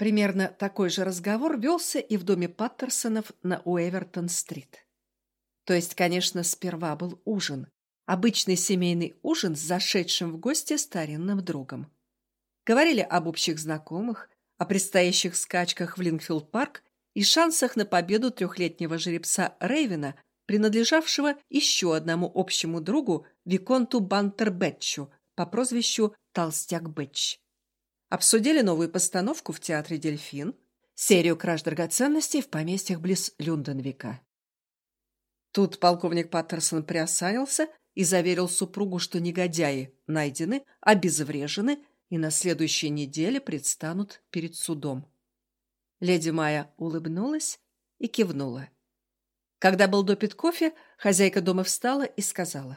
Примерно такой же разговор велся и в доме Паттерсонов на Уэвертон-стрит. То есть, конечно, сперва был ужин. Обычный семейный ужин с зашедшим в гости старинным другом. Говорили об общих знакомых, о предстоящих скачках в Линкфилд-парк и шансах на победу трехлетнего жеребца Рейвена, принадлежавшего еще одному общему другу Виконту Бантербетчу по прозвищу Толстяк Бетч. Обсудили новую постановку в театре «Дельфин», серию краж драгоценностей в поместьях близ Люнденвика. Тут полковник Паттерсон приосанился и заверил супругу, что негодяи найдены, обезврежены и на следующей неделе предстанут перед судом. Леди Майя улыбнулась и кивнула. Когда был допит кофе, хозяйка дома встала и сказала,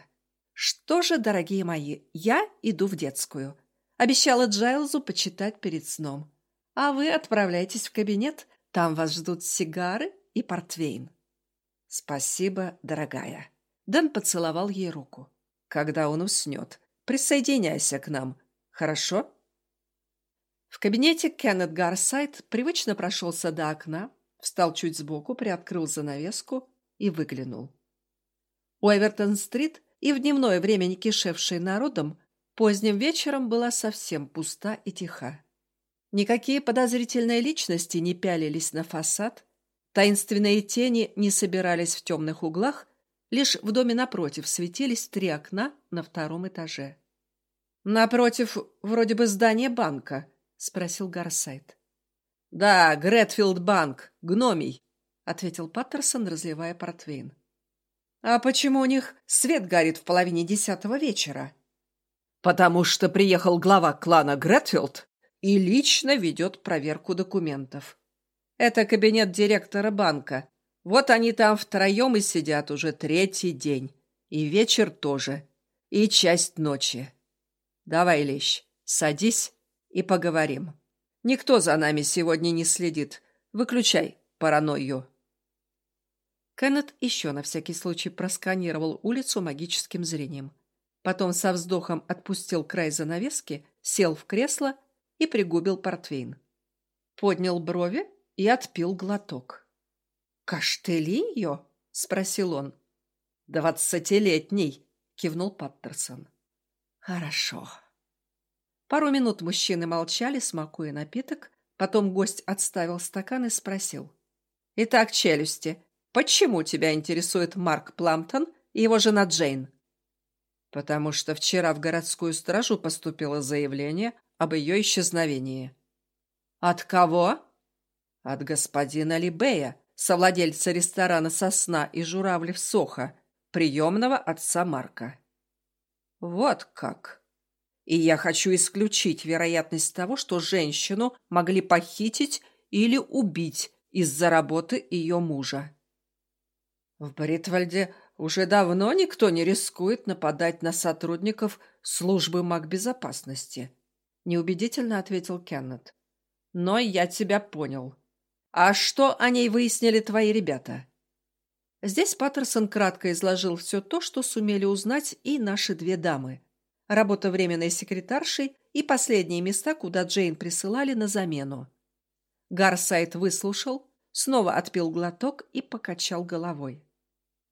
«Что же, дорогие мои, я иду в детскую. Обещала Джайлзу почитать перед сном. А вы отправляйтесь в кабинет, там вас ждут сигары и портвейн. Спасибо, дорогая. Дэн поцеловал ей руку. Когда он уснет, присоединяйся к нам, хорошо? В кабинете Кеннет Гарсайт привычно прошелся до окна, встал чуть сбоку, приоткрыл занавеску и выглянул. У Эвертон-стрит и в дневное время не кишевшей народом Поздним вечером была совсем пуста и тиха. Никакие подозрительные личности не пялились на фасад, таинственные тени не собирались в темных углах, лишь в доме напротив светились три окна на втором этаже. «Напротив, вроде бы здание банка», — спросил Гарсайт. «Да, Гретфилд банк, гномий», — ответил Паттерсон, разливая портвейн. «А почему у них свет горит в половине десятого вечера?» Потому что приехал глава клана Гретфилд и лично ведет проверку документов. Это кабинет директора банка. Вот они там втроем и сидят уже третий день. И вечер тоже. И часть ночи. Давай, Лещ, садись и поговорим. Никто за нами сегодня не следит. Выключай паранойю. Кеннет еще на всякий случай просканировал улицу магическим зрением. Потом со вздохом отпустил край занавески, сел в кресло и пригубил портвейн. Поднял брови и отпил глоток. «Каштелиньо?» — спросил он. «Двадцатилетний», — кивнул Паттерсон. «Хорошо». Пару минут мужчины молчали, смакуя напиток, потом гость отставил стакан и спросил. «Итак, челюсти, почему тебя интересует Марк Пламптон и его жена Джейн?» Потому что вчера в городскую стражу поступило заявление об ее исчезновении. От кого? От господина Либея, совладельца ресторана «Сосна» и «Журавли» в Сохо, приемного отца Марка. Вот как. И я хочу исключить вероятность того, что женщину могли похитить или убить из-за работы ее мужа. В Бритвальде уже давно никто не рискует нападать на сотрудников службы магбезопасности. Неубедительно ответил Кеннет. Но я тебя понял. А что о ней выяснили твои ребята? Здесь Паттерсон кратко изложил все то, что сумели узнать и наши две дамы. Работа временной секретаршей и последние места, куда Джейн присылали на замену. Гарсайт выслушал, снова отпил глоток и покачал головой.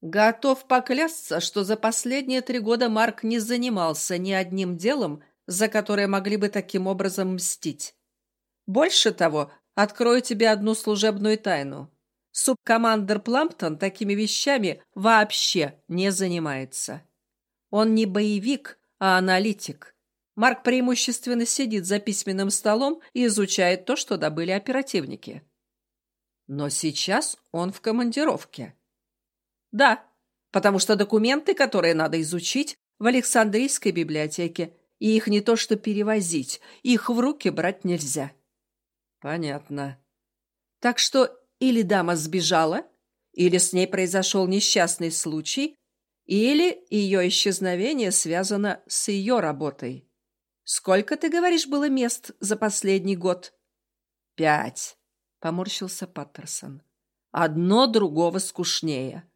Готов поклясться, что за последние три года Марк не занимался ни одним делом, за которое могли бы таким образом мстить. Больше того, открою тебе одну служебную тайну. Субкомандер Пламптон такими вещами вообще не занимается. Он не боевик, а аналитик. Марк преимущественно сидит за письменным столом и изучает то, что добыли оперативники. Но сейчас он в командировке. Да, потому что документы, которые надо изучить, в Александрийской библиотеке, и их не то что перевозить, их в руки брать нельзя. Понятно. Так что или дама сбежала, или с ней произошел несчастный случай, или ее исчезновение связано с ее работой. Сколько, ты говоришь, было мест за последний год? Пять, поморщился Паттерсон. Одно другого скучнее.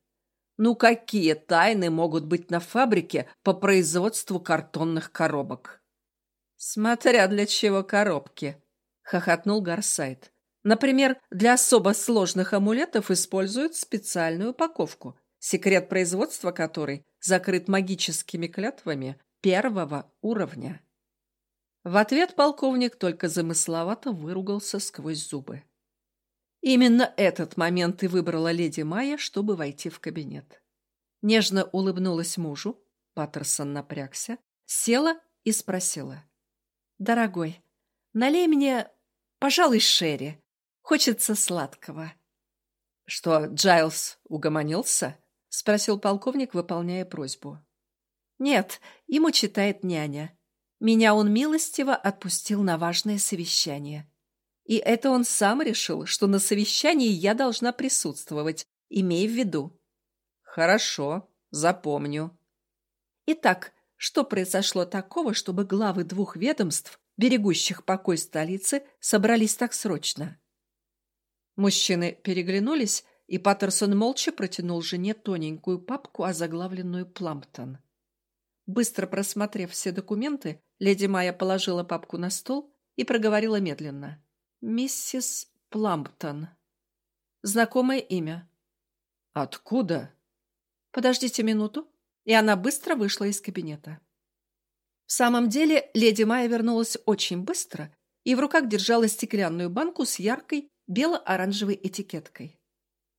Ну какие тайны могут быть на фабрике по производству картонных коробок? Смотря для чего коробки, хохотнул Гарсайт. Например, для особо сложных амулетов используют специальную упаковку, секрет производства которой закрыт магическими клятвами первого уровня. В ответ полковник только замысловато выругался сквозь зубы. Именно этот момент и выбрала леди Майя, чтобы войти в кабинет. Нежно улыбнулась мужу, Паттерсон напрягся, села и спросила. «Дорогой, налей мне, пожалуй, Шерри. Хочется сладкого». «Что, Джайлз угомонился?» — спросил полковник, выполняя просьбу. «Нет, ему читает няня. Меня он милостиво отпустил на важное совещание. И это он сам решил, что на совещании я должна присутствовать, имея в виду». «Хорошо, запомню». Итак, что произошло такого, чтобы главы двух ведомств, берегущих покой столицы, собрались так срочно? Мужчины переглянулись, и Паттерсон молча протянул жене тоненькую папку, озаглавленную «Пламптон». Быстро просмотрев все документы, леди Майя положила папку на стол и проговорила медленно. «Миссис Пламптон. Знакомое имя». «Откуда?» «Подождите минуту», и она быстро вышла из кабинета. В самом деле, леди Майя вернулась очень быстро и в руках держала стеклянную банку с яркой бело-оранжевой этикеткой.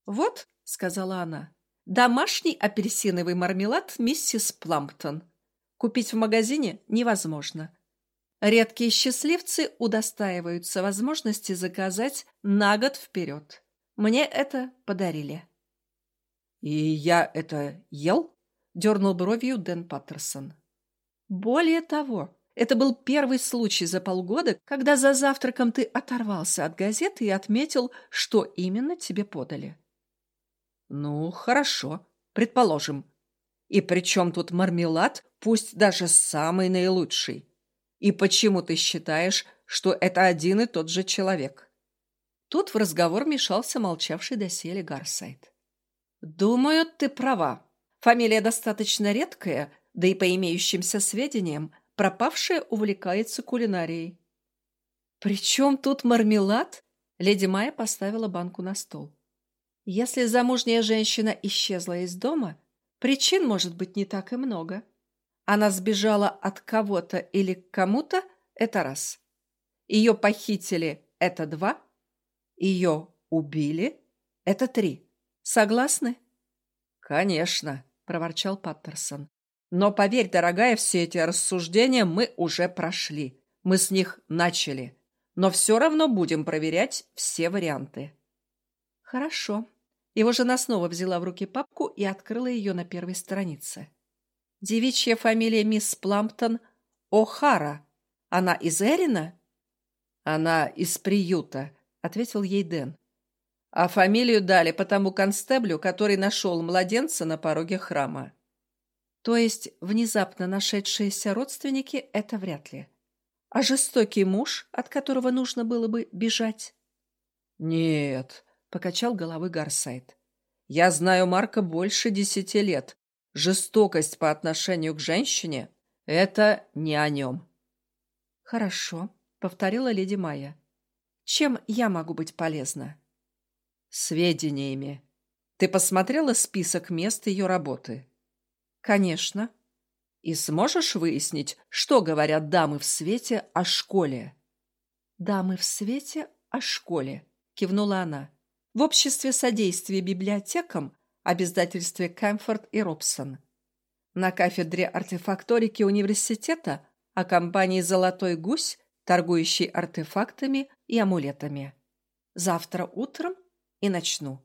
«Вот», — сказала она, — «домашний апельсиновый мармелад миссис Пламптон. Купить в магазине невозможно. Редкие счастливцы удостаиваются возможности заказать на год вперед. Мне это подарили». «И я это ел?» дернул бровью Дэн Паттерсон. Более того, это был первый случай за полгода, когда за завтраком ты оторвался от газеты и отметил, что именно тебе подали. Ну, хорошо, предположим. И при чем тут мармелад, пусть даже самый наилучший? И почему ты считаешь, что это один и тот же человек? Тут в разговор мешался молчавший доселе Гарсайт. «Думаю, ты права», Фамилия достаточно редкая, да и по имеющимся сведениям, пропавшая увлекается кулинарией. «При чем тут мармелад?» Леди Майя поставила банку на стол. «Если замужняя женщина исчезла из дома, причин может быть не так и много. Она сбежала от кого-то или к кому-то – это раз. Ее похитили – это два. Ее убили – это три. Согласны?» «Конечно», проворчал Паттерсон. Но поверь, дорогая, все эти рассуждения мы уже прошли. Мы с них начали. Но все равно будем проверять все варианты. Хорошо. Его жена снова взяла в руки папку и открыла ее на первой странице. Девичья фамилия мисс Пламптон О'Хара. Она из Эрина? Она из приюта, ответил ей Дэн. А фамилию дали по тому констеблю, который нашел младенца на пороге храма. То есть внезапно нашедшиеся родственники – это вряд ли. А жестокий муж, от которого нужно было бы бежать? Нет, покачал головой Гарсайт. Я знаю Марка больше десяти лет. Жестокость по отношению к женщине – это не о нем. Хорошо, повторила леди Майя. Чем я могу быть полезна? сведениями. Ты посмотрела список мест ее работы? Конечно. И сможешь выяснить, что говорят дамы в свете о школе? Дамы в свете о школе, кивнула она. В обществе содействия библиотекам, обязательстве Кэмфорд и Робсон. На кафедре артефакторики университета о компании «Золотой гусь», торгующей артефактами и амулетами. Завтра утром и начну.